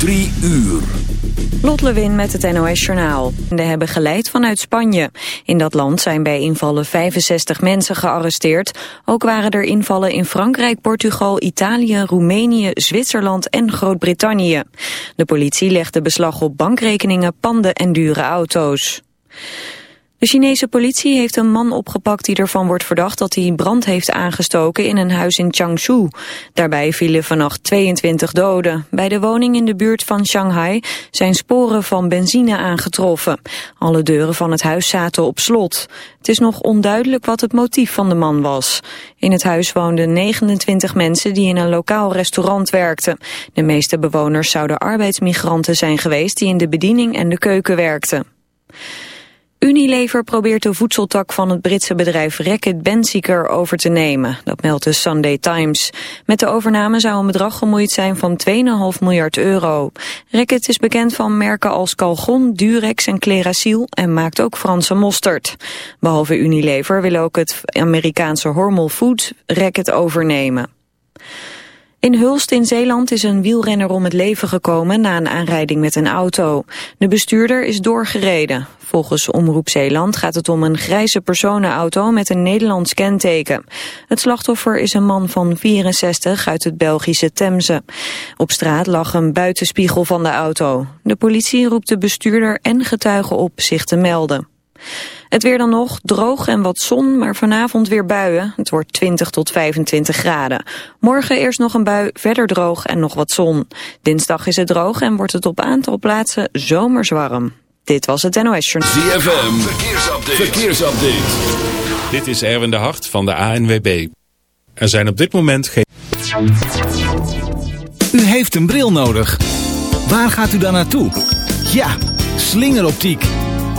Drie uur. Lot Lewin met het NOS Journaal. De hebben geleid vanuit Spanje. In dat land zijn bij invallen 65 mensen gearresteerd. Ook waren er invallen in Frankrijk, Portugal, Italië, Roemenië, Zwitserland en Groot-Brittannië. De politie legde beslag op bankrekeningen, panden en dure auto's. De Chinese politie heeft een man opgepakt die ervan wordt verdacht dat hij brand heeft aangestoken in een huis in Changshu. Daarbij vielen vannacht 22 doden. Bij de woning in de buurt van Shanghai zijn sporen van benzine aangetroffen. Alle deuren van het huis zaten op slot. Het is nog onduidelijk wat het motief van de man was. In het huis woonden 29 mensen die in een lokaal restaurant werkten. De meeste bewoners zouden arbeidsmigranten zijn geweest die in de bediening en de keuken werkten. Unilever probeert de voedseltak van het Britse bedrijf Reckitt Benziker over te nemen. Dat meldt de Sunday Times. Met de overname zou een bedrag gemoeid zijn van 2,5 miljard euro. Reckitt is bekend van merken als Calgon, Durex en Clerasil en maakt ook Franse mosterd. Behalve Unilever wil ook het Amerikaanse Hormel Foods Reckitt overnemen. In Hulst in Zeeland is een wielrenner om het leven gekomen na een aanrijding met een auto. De bestuurder is doorgereden. Volgens Omroep Zeeland gaat het om een grijze personenauto met een Nederlands kenteken. Het slachtoffer is een man van 64 uit het Belgische Temse. Op straat lag een buitenspiegel van de auto. De politie roept de bestuurder en getuigen op zich te melden. Het weer dan nog, droog en wat zon, maar vanavond weer buien. Het wordt 20 tot 25 graden. Morgen eerst nog een bui, verder droog en nog wat zon. Dinsdag is het droog en wordt het op aantal plaatsen zomers warm. Dit was het NOS Journal. ZFM, verkeersupdate. verkeersupdate. Dit is Erwin de Hart van de ANWB. Er zijn op dit moment geen... U heeft een bril nodig. Waar gaat u dan naartoe? Ja, slingeroptiek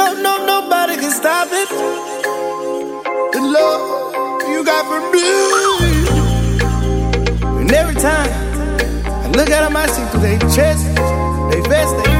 no, no, no, no, nobody can stop it. The love you got for me. And every time I look at them, I see through their chest, they vest, they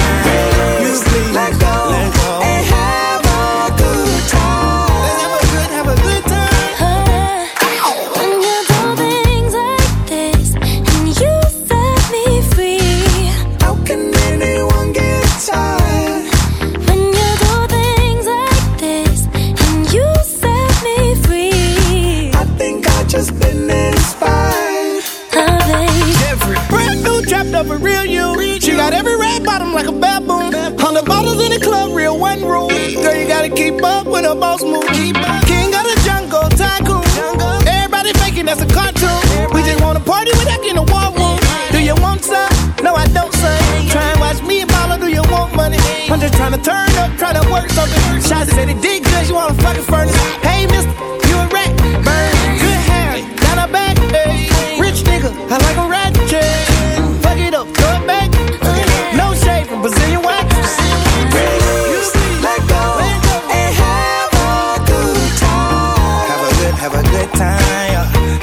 Up boss move. King of the jungle, tycoon. Everybody faking that's a cartoon. We just wanna party without getting a war room. Do you want some? No, I don't, son. Try and watch me and mama, do you want money? I'm just trying to turn up, try to work something. Shots said it did good, you wanna fucking furnace. Hey, mister,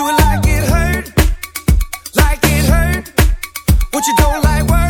do it like it hurt, like it hurt. What you don't like, work.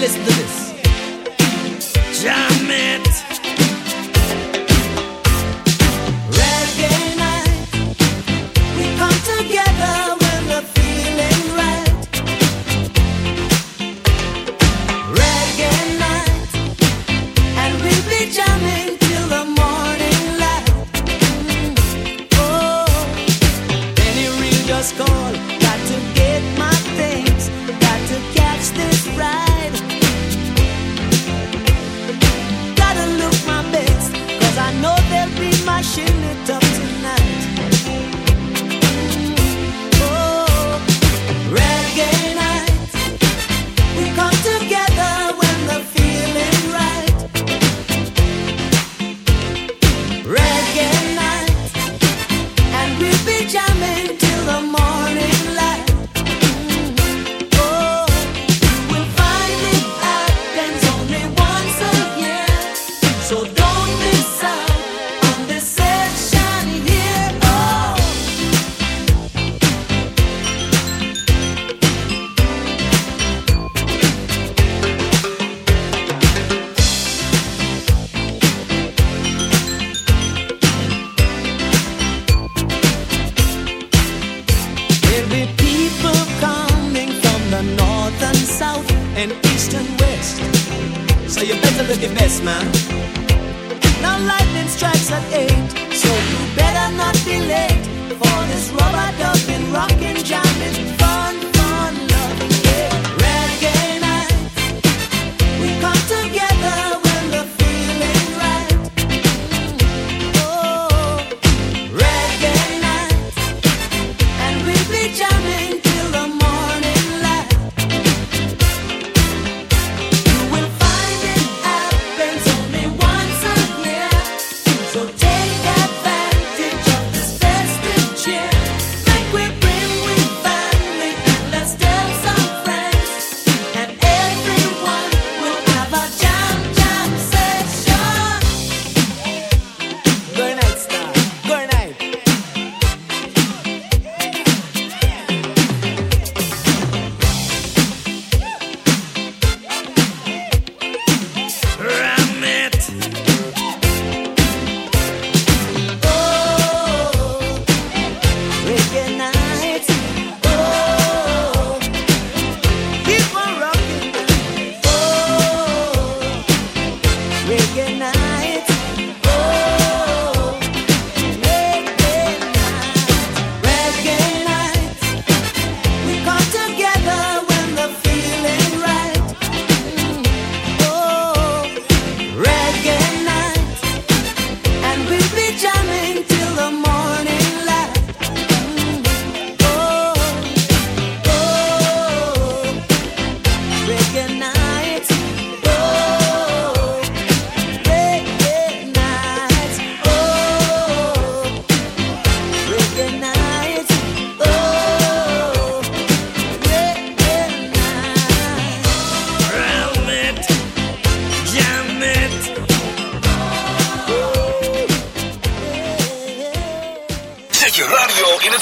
Listen to this.